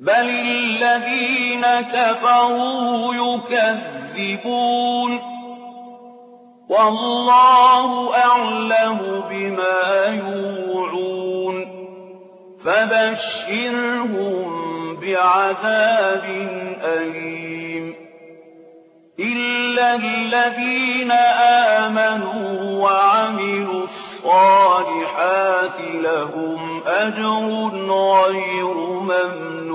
بل الذين كفروا يكذبون والله أعلم بما يوعون فبشرهم بعذاب أليم إلا الذين آمنوا وعملوا الصالحات لهم أجر غير ممنون